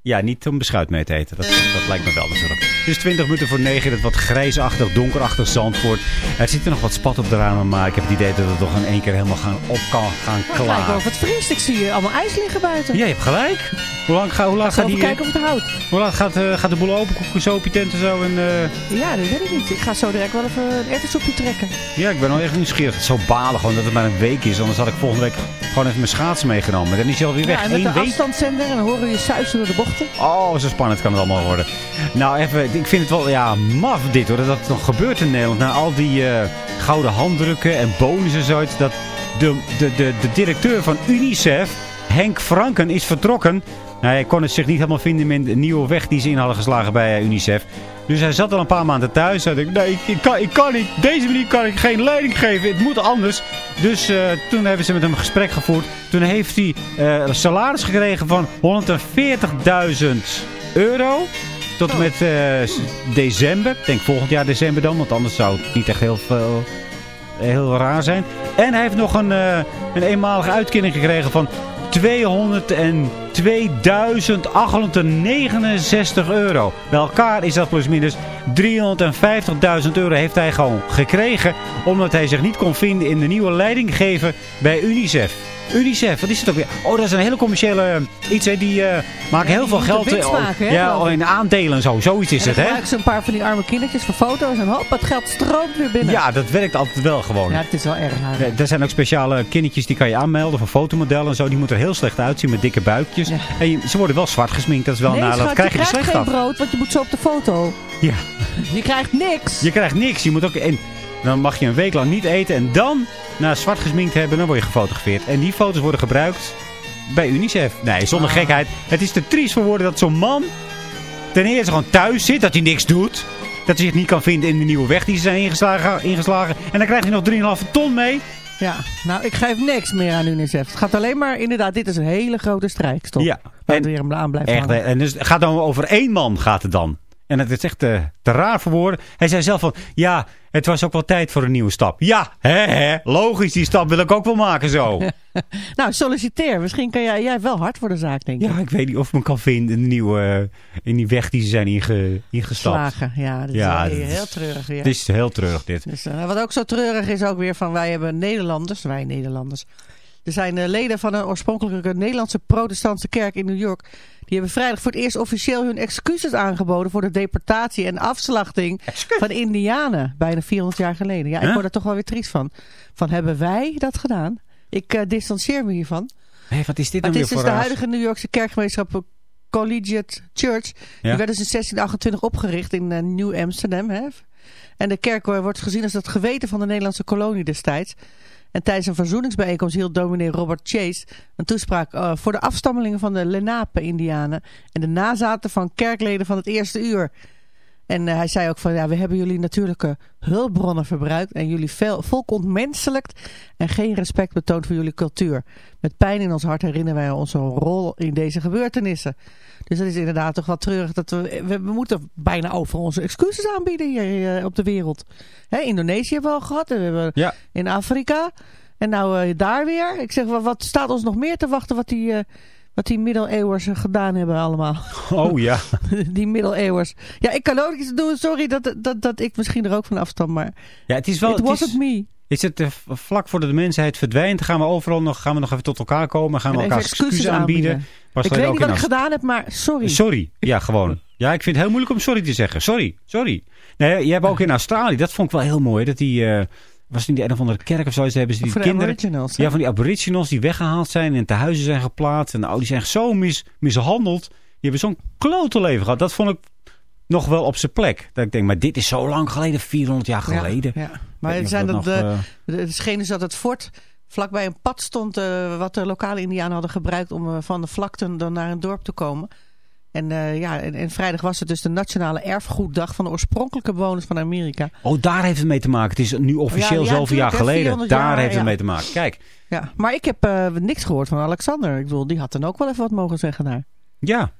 Ja, niet om beschuit mee te eten. Dat, dat lijkt me wel natuurlijk. Het is 20 minuten voor 9. Het wat grijsachtig, donkerachtig Zandvoort. Er zitten nog wat spat op de ramen. Maar ik heb het idee dat het toch in één keer helemaal gaan op kan gaan Kijk klaar. of het vriest. Ik zie allemaal ijs liggen buiten. Ja, je hebt gelijk. Hoe lang, ga, hoe Ga gaat die... kijken of het houdt. Hoe lang gaat, eh, gaat de boel open? Koekensoopje tent en zo? En, eh, Ja, dat weet ik niet. Ik ga zo direct wel even een ettersoepje trekken. Ja, ik ben wel echt nieuwsgierig. Het is zo balen gewoon dat het maar een week is. Anders had ik volgende week gewoon even mijn schaatsen meegenomen. Maar dan is hij alweer weg. Ja, en met Eén de afstandszender en dan horen we je suizen door de bochten. Oh, zo spannend kan het allemaal worden. Nou, even, ik vind het wel ja, maf dit hoor. Dat dat nog gebeurt in Nederland. Na al die eh, gouden handdrukken en bonussen en zoiets. Dat de, de, de, de directeur van UNICEF, Henk Franken, is vertrokken. Hij kon het zich niet helemaal vinden met de nieuwe weg die ze in hadden geslagen bij eh, UNICEF. Dus hij zat al een paar maanden thuis. Hij dacht, nee, ik, ik, kan, ik kan niet. Deze manier kan ik geen leiding geven. Het moet anders. Dus eh, toen hebben ze met hem een gesprek gevoerd. Toen heeft hij een salaris gekregen van 140.000 euro. Tot en met december. Ik denk volgend jaar december dan. Want anders zou het niet echt heel veel... Heel raar zijn. En hij heeft nog een, een eenmalige uitkering gekregen van 202.869 euro. Bij elkaar is dat plusminus 350.000 euro heeft hij gewoon gekregen. Omdat hij zich niet kon vinden in de nieuwe leidinggever bij UNICEF. UNICEF, wat is het ook weer? Oh, dat is een hele commerciële eh, iets. Hè, die eh, maken heel veel geld eh, maken, hè, ja, ik. in aandelen en zo. Zoiets is en het, hè? gebruiken ze een paar van die arme kindertjes voor foto's en hop, het geld stroomt weer binnen. Ja, dat werkt altijd wel gewoon. Ja, het is wel erg raar. Ja, Er zijn ook speciale kindertjes die kan je aanmelden voor fotomodellen en zo. Die moeten er heel slecht uitzien met dikke buikjes. Ja. En je- ze worden wel zwart gesminkt. Dat is wel nee, dat schat, krijg je je krijgt geen af. brood, want je moet zo op de foto. Ja, Je krijgt niks. je krijgt niks. Je moet ook en dan mag je een week lang niet eten en dan na zwart gesminkt hebben, dan word je gefotografeerd. En die foto's worden gebruikt bij UNICEF. Nee, zonder Ah. gekheid. Het is te triest voor woorden dat zo'n man ten eerste gewoon thuis zit, dat hij niks doet. Dat hij zich niet kan vinden in de nieuwe weg die ze zijn ingeslagen. ingeslagen. En dan krijgt hij nog 3,5 ton mee. Ja, nou, ik geef niks meer aan UNICEF. Het gaat alleen maar, inderdaad, dit is een hele grote strijkstop. Ja. Waar En- het weer aan blijft Echt, hangen. en dus het gaat dan over één man gaat het dan. En het is echt te, te raar voor woorden. Hij zei zelf van, ja, het was ook wel tijd voor een nieuwe stap. Ja, hè, hè, logisch, die stap wil ik ook wel maken zo. Nou, solliciteer. Misschien kan jij, jij wel hard voor de zaak, denk ik. Ja, ik weet niet of ik me kan vinden in, de nieuwe, eh, in die weg die ze zijn inge, ingestapt. Slagen. Ja, dat is Ja, is- heel treurig weer. Het is heel treurig dit. Dus, eh, wat ook zo treurig is ook weer van wij hebben Nederlanders, wij Nederlanders. Er zijn eh, leden van een oorspronkelijke Nederlandse protestantse kerk in New York. Die hebben vrijdag voor het eerst officieel hun excuses aangeboden voor de deportatie en afslachting van Indianen. Bijna 400 jaar geleden. Ja, ik word er toch wel weer triest van. Van hebben wij dat gedaan? Ik eh distancieer me hiervan. Hé, wat is dit nou het weer is dus de huidige New Yorkse kerkgemeenschap eh, Collegiate Church. Die Ja. werd dus in 1628 opgericht in eh, New Amsterdam. Hè? En de kerk wordt gezien als het geweten van de Nederlandse kolonie destijds. En tijdens een verzoeningsbijeenkomst hield dominee Robert Chase een toespraak eh, voor de afstammelingen van de Lenape-Indianen. En de nazaten van kerkleden van het eerste uur. En eh, hij zei ook van, ja, we hebben jullie natuurlijke hulpbronnen verbruikt en jullie volk ontmenselijkt en geen respect betoond voor jullie cultuur. Met pijn in ons hart herinneren wij onze rol in deze gebeurtenissen. Dus dat is inderdaad toch wel treurig. Dat we, we, we moeten bijna over onze excuses aanbieden hier eh, op de wereld. Hè, Indonesië hebben we al gehad, en we hebben Ja. in Afrika. En nou eh, daar weer. Ik zeg, wat, wat staat ons nog meer te wachten wat die... eh, wat die middeleeuwers gedaan hebben allemaal. Oh ja. die middeleeuwers. Ja, ik kan ook iets doen. Sorry dat, dat, dat ik misschien er ook van afstam. Maar ja, het is wel... it het wasn't is, me. Is het eh, vlak voordat de mensheid verdwijnt, gaan we overal nog, gaan we nog even tot elkaar komen, gaan we elkaar excuses excuses aanbieden. Ik weet niet wat ik gedaan heb, maar sorry. Sorry. Ja, gewoon. Ja, ik vind het heel moeilijk om sorry te zeggen. Sorry. Sorry. Nee, je hebt ook in Australië, dat vond ik wel heel mooi, dat die... eh, was het in de een of andere kerk of zo, ze hebben ze die Voor de kinderen... aboriginals, hè? Ja, van die aboriginals die weggehaald zijn en te huizen zijn geplaatst. En nou, die zijn zo mis, mishandeld. Die hebben zo'n klote leven gehad. Dat vond ik nog wel op zijn plek. Dat ik denk, maar dit is zo lang geleden, 400 jaar Ja, geleden. Ja, Maar het zijn dat dat de, nog, eh, de, dus dat het fort vlakbij een pad stond... eh, wat de lokale indianen hadden gebruikt om eh, van de vlakten dan naar een dorp te komen. En, ja, en, en vrijdag was het dus de Nationale Erfgoeddag van de oorspronkelijke bewoners van Amerika. Oh, daar heeft het mee te maken. Het is nu officieel Ja, ja, zoveel jaar geleden. 400 Daar jaar, heeft het mee te maken. Kijk, Ja, maar ik heb niks gehoord van Alexander. Ik bedoel, die had dan ook wel even wat mogen zeggen daar. ja.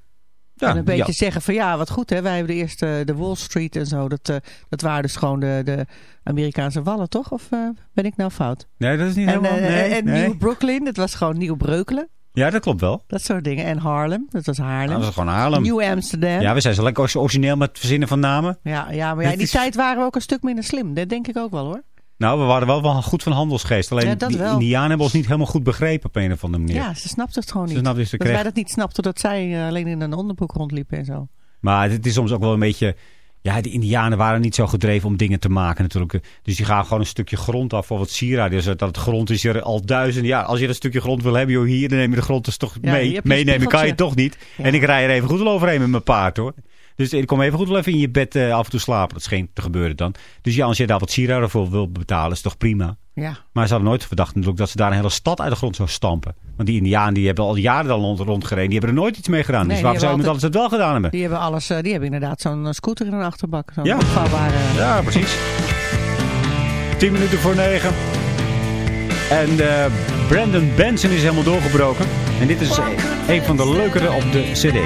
Ja, en een beetje ja. zeggen van ja, wat goed hè. Wij hebben de eerste, de Wall Street en zo. Dat, eh, dat waren dus gewoon de, de Amerikaanse wallen, toch? Of eh, ben ik nou fout? Nee, dat is niet En, helemaal... eh, nee, en nee. Nieuw Brooklyn, dat was gewoon Nieuw Breukelen. Ja, dat klopt wel. Dat soort dingen. En Harlem, dat was Haarlem. Dat was gewoon Haarlem. Nieuw Amsterdam. Ja, we zijn zo lekker or- origineel met het verzinnen van namen. Ja, ja, maar ja, in die is- tijd waren we ook een stuk minder slim. Dat denk ik ook wel hoor. Nou, we waren wel, wel goed van handelsgeest. Alleen Ja, die wel. Indianen hebben ons niet helemaal goed begrepen op een of andere manier. Ja, ze snapten het gewoon Ze niet. snapten dus de dat kreeg- wij dat niet snapten dat zij eh, alleen in een onderbroek rondliepen en zo. Maar het is soms ook wel een beetje... Ja, de Indianen waren niet zo gedreven om dingen te maken natuurlijk. Dus die gaan gewoon een stukje grond af voor wat sieraden. Dus dat het grond is er al duizenden jaar. Als je dat stukje grond wil hebben, joh, hier, dan neem je de grond dus toch Ja, mee. je Meenemen kan je toch niet. Ja. En ik rij er even goed overheen met mijn paard hoor. Dus ik kom even goed wel even in je bed eh, af en toe slapen. Dat scheen te gebeuren dan. Dus ja, als je daar wat sieraden voor wil betalen, is toch prima. Ja. Maar ze hadden nooit verdacht natuurlijk dat ze daar een hele stad uit de grond zou stampen. Want die Indianen die hebben al jaren dan rond, rondgereden. Die hebben er nooit iets mee gedaan. Nee, dus die waarom zou je met alles het wel gedaan hebben? Die hebben alles, eh, die hebben inderdaad zo'n eh, scooter in een achterbak. Zo'n Ja. opvouwbare... Ja, precies. 10 minuten voor 9. En eh, Brandon Benson is helemaal doorgebroken. En dit is een van de leukere op de CD.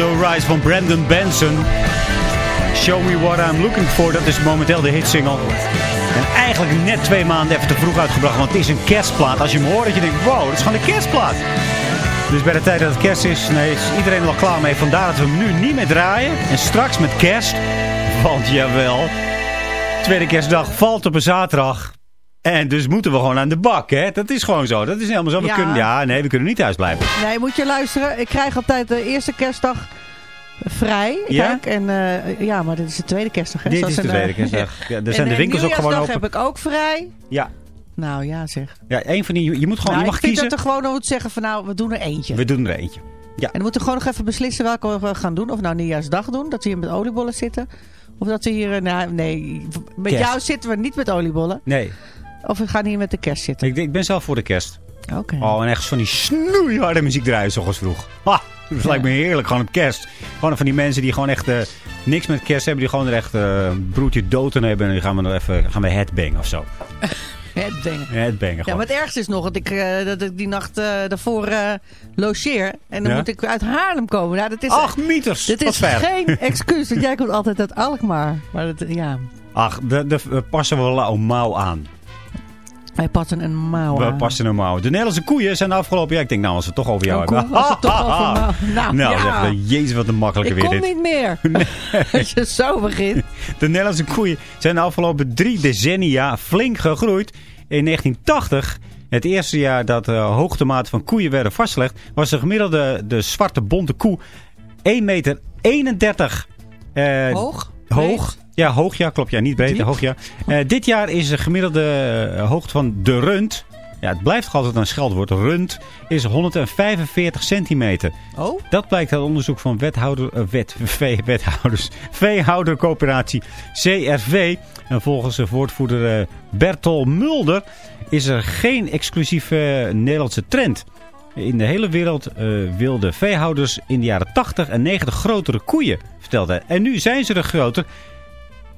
The Rise van Brandon Benson. Show me what I'm looking for. Dat is momenteel de hitsingle. En eigenlijk net twee maanden even te vroeg uitgebracht. Want het is een kerstplaat. Als je hem hoort, dat je denkt, wow, dat is gewoon een kerstplaat. Dus bij de tijd dat het kerst is, nee, is iedereen er al klaar mee. Vandaar dat we hem nu niet meer draaien. En straks met kerst. Want jawel, tweede kerstdag valt op een zaterdag. En dus moeten we gewoon aan de bak, hè? Dat is gewoon zo. Dat is helemaal zo. We Ja. kunnen, ja, nee, we kunnen niet thuis blijven. Nee, moet je luisteren. Ik krijg altijd de eerste kerstdag vrij. Ja? Kijk, en eh, ja, maar dit is de tweede kerstdag. Hè? Dit Zoals is de tweede kerstdag. Ja, er zijn de winkels ook gewoon open. heb ik ook vrij. Ja, Nou ja, zeg. ja één van die, je moet gewoon, nou, je mag ik vind kiezen. dat er gewoon moet zeggen van nou, we doen er eentje. We doen er eentje. Ja. En we moeten gewoon nog even beslissen welke we gaan doen. Of we nou nieuwjaarsdag doen, dat we hier met oliebollen zitten. Of dat we hier, eh, nou nee, met Kerst. jou zitten we niet met oliebollen. Nee, Of we gaan hier met de kerst zitten. ik, ik ben zelf voor de kerst. Oké. Oh, en echt van die snoeiharde muziek draaien, s ochtends vroeg. Ha, dat lijkt me heerlijk, gewoon op kerst. Gewoon van die mensen die gewoon echt eh, niks met kerst hebben. Die gewoon er echt eh, een broertje dood in hebben. En die gaan we nog even gaan we headbangen of zo. Het ding. Headbangen Ja, maar het ergste is nog dat ik, eh, dat ik die nacht daarvoor logeer. En dan Ja? moet ik uit Haarlem komen. Nou, dat is, Ach, mieters. dit wat is ver. geen excuus, want jij komt altijd uit Alkmaar. Maar dat, ja, Ach, de, de, we passen we wel mouw aan. Wij passen een mouw We aan. passen een mouw. De Nederlandse koeien zijn de afgelopen jaar. Ik denk, nou, als we het toch over jou koe, hebben. als we het toch over mouw- Nou, Nou, ja. zeg, jezus, wat een makkelijke Ik weer kom dit. niet meer. Als je zo begint. De Nederlandse koeien zijn de afgelopen drie decennia flink gegroeid. In 1980, het eerste jaar dat de hoogtemaat van koeien werden vastgelegd, was de gemiddelde de zwarte bonte koe 1 meter 31 eh, Hoog? hoog. Ja, hoog, ja, klopt. Ja, niet breed, Diep? hoog, ja. Eh, dit jaar is de gemiddelde eh, hoogte van de rund, ja, het blijft toch altijd een scheldwoord, rund, is 145 centimeter. Oh? Dat blijkt uit onderzoek van wethouder, eh, wet, vee, wethouders, veehoudercoöperatie CRV. En volgens de woordvoerder Bertol Mulder is er geen exclusieve Nederlandse trend. In de hele wereld wilden veehouders in de jaren 80 en 90 grotere koeien, vertelde hij. En nu zijn ze er groter.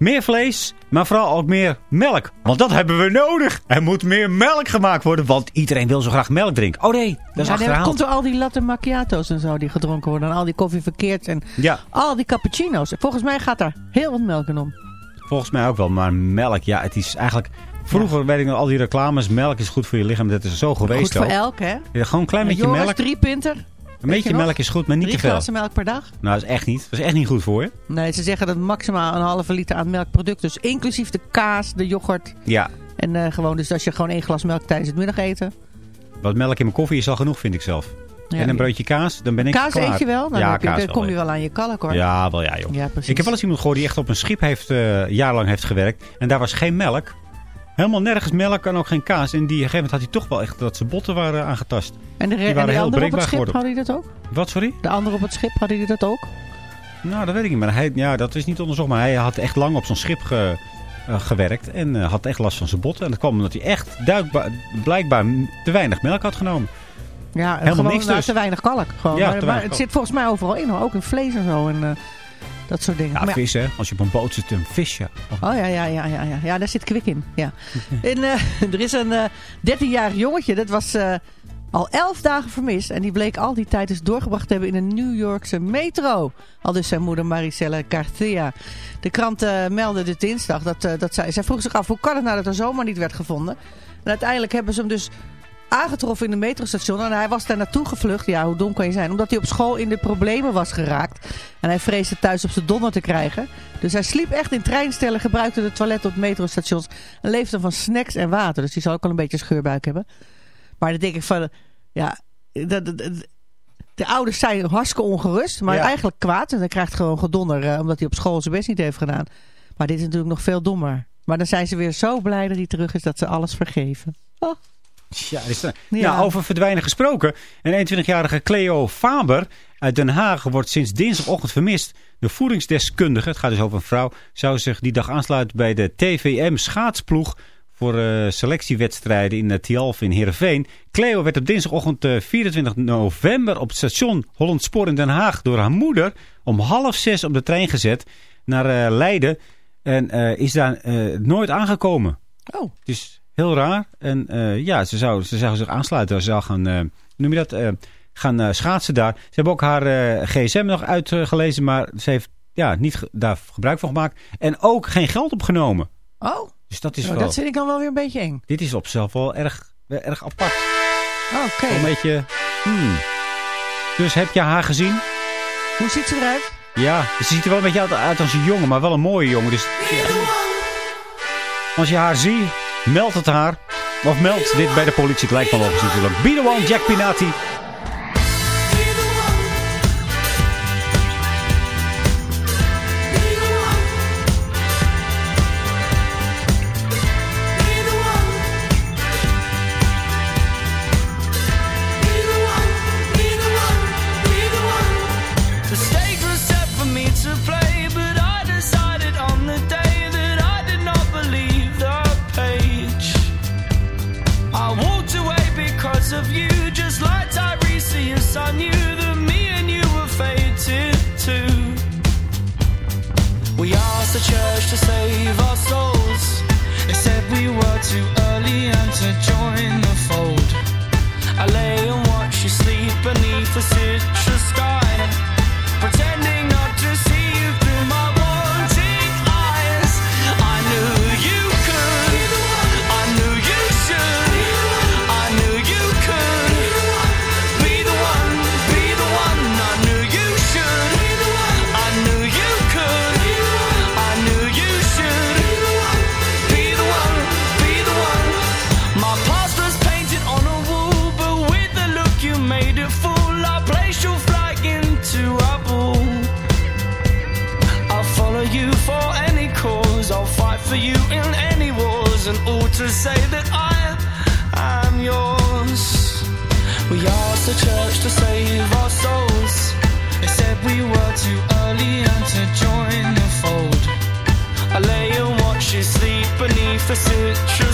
Meer vlees, maar vooral ook meer melk. Want dat hebben we nodig. Er moet meer melk gemaakt worden, want iedereen wil zo graag melk drinken. Oh nee, dat is Ja, achterhaald. komt door al die latte macchiato's en zo die gedronken worden. En al die koffie verkeerd en Ja, al die cappuccino's. Volgens mij gaat daar heel wat melk in om. Volgens mij ook wel, maar melk, ja, het is eigenlijk... Vroeger weet ik nog, al die reclames, melk is goed voor je lichaam. Dat is zo geweest Goed voor ook. elk, hè? Ja, gewoon een klein beetje Joris, melk. drie pinter. Een beetje melk is goed, maar niet Drie te veel. glazen melk per dag. Nou, dat is echt niet. Dat is echt niet goed voor je. Nee, ze zeggen dat maximaal een halve liter aan melkproduct. Dus inclusief de kaas, de yoghurt. Ja, En eh, gewoon, dus als je gewoon één glas melk tijdens het middageten. wat melk in mijn koffie is al genoeg, vind ik zelf. Ja, en een broodje kaas, dan ben ik Kaas klaar. eet je wel? Dan ja, je, kaas dan kom je ja. wel aan je kalk hoor. Ja, wel ja, joh. Ja, precies. Ik heb wel eens iemand gehoord die echt op een schip heeft, eh, jarenlang heeft gewerkt. En daar was geen melk. Helemaal nergens melk en ook geen kaas. En die, op een gegeven moment had hij toch wel echt dat zijn botten waren aangetast. En de, die en waren de heel andere op het schip, geworden. hadden die dat ook? Wat, sorry? De andere op het schip, hadden die dat ook? Nou, dat weet ik niet. Maar hij, ja, dat is niet onderzocht. Maar hij had echt lang op zo'n schip ge- eh, gewerkt. En eh, had echt last van zijn botten. En dat kwam omdat hij echt duikbaar, blijkbaar te weinig melk had genomen. Ja, Helemaal gewoon niks nou, dus. te weinig kalk. Gewoon. Ja, maar, te maar weinig het zit volgens mij overal in, hoor. ook in vlees en zo. En eh, dat soort dingen. Ja, Maar vis hè. Als je op een boot zit, een visje. Oh ja, ja, ja, ja, ja. Ja, daar zit kwik in. Ja. En, eh, er is een eh 13-jarig jongetje, dat was eh, al 11 dagen vermist. En die bleek al die tijd dus doorgebracht te hebben in een New Yorkse metro. Al dus zijn moeder Maricelle Garcia. De krant meldde dit dinsdag dat, dat zij, zij vroeg zich af hoe kan het nou dat er zomaar niet werd gevonden. En uiteindelijk hebben ze hem dus aangetroffen in de metrostation. En hij was daar naartoe gevlucht. Ja, hoe dom kan je zijn? Omdat hij op school in de problemen was geraakt. En hij vreesde thuis op zijn donder te krijgen. Dus hij sliep echt in treinstellen, gebruikte de toilet op metrostations. En leefde van snacks en water. Dus die zal ook al een beetje scheurbuik hebben. Maar dan denk ik van... Ja, de, de, de, de ouders zijn hartstikke ongerust. Maar Ja. eigenlijk kwaad. En hij krijgt gewoon gedonder. eh, omdat hij op school zijn best niet heeft gedaan. Maar dit is natuurlijk nog veel dommer. Maar dan zijn ze weer zo blij dat hij terug is dat ze alles vergeven. Oh. Ja, is dat- Ja. Nou, over verdwijnen gesproken. Een 21-jarige Cleo Faber uit Den Haag wordt sinds dinsdagochtend vermist. De voedingsdeskundige, het gaat dus over een vrouw, zou zich die dag aansluiten bij de TVM schaatsploeg voor eh, selectiewedstrijden in uh, Tialf in Heerenveen. Cleo werd op dinsdagochtend eh, 24 november op het station Hollandspoor in Den Haag door haar moeder om half zes op de trein gezet naar eh, Leiden. En eh, is daar eh, nooit aangekomen. Oh. Is heel raar. En eh, ja, ze zou, ze zou zich aansluiten. Ze zou gaan, eh, hoe noem je dat, eh, gaan eh, schaatsen daar. Ze hebben ook haar eh, gsm nog uitgelezen, maar ze heeft ja, niet ge- daar gebruik van gemaakt. En ook geen geld opgenomen. Oh, Dus dat is nou, wel, dat vind ik dan wel weer een beetje eng. dit is op zichzelf wel erg, erg apart. Oké. Een beetje, hmm. Dus heb je haar gezien? Hoe ziet ze eruit? Ja, ze ziet er wel een beetje uit, uit als een jongen, maar wel een mooie jongen. Dus ja. als je haar ziet, Meld het haar. Of meld dit bij de politie. Het lijkt wel op natuurlijk. Jack Pinati rush to save our souls. They said we were too early and to join the say that I am yours. We asked the church to save our souls. They said we were too early and to join the fold. I lay and watch you sleep beneath a citrus.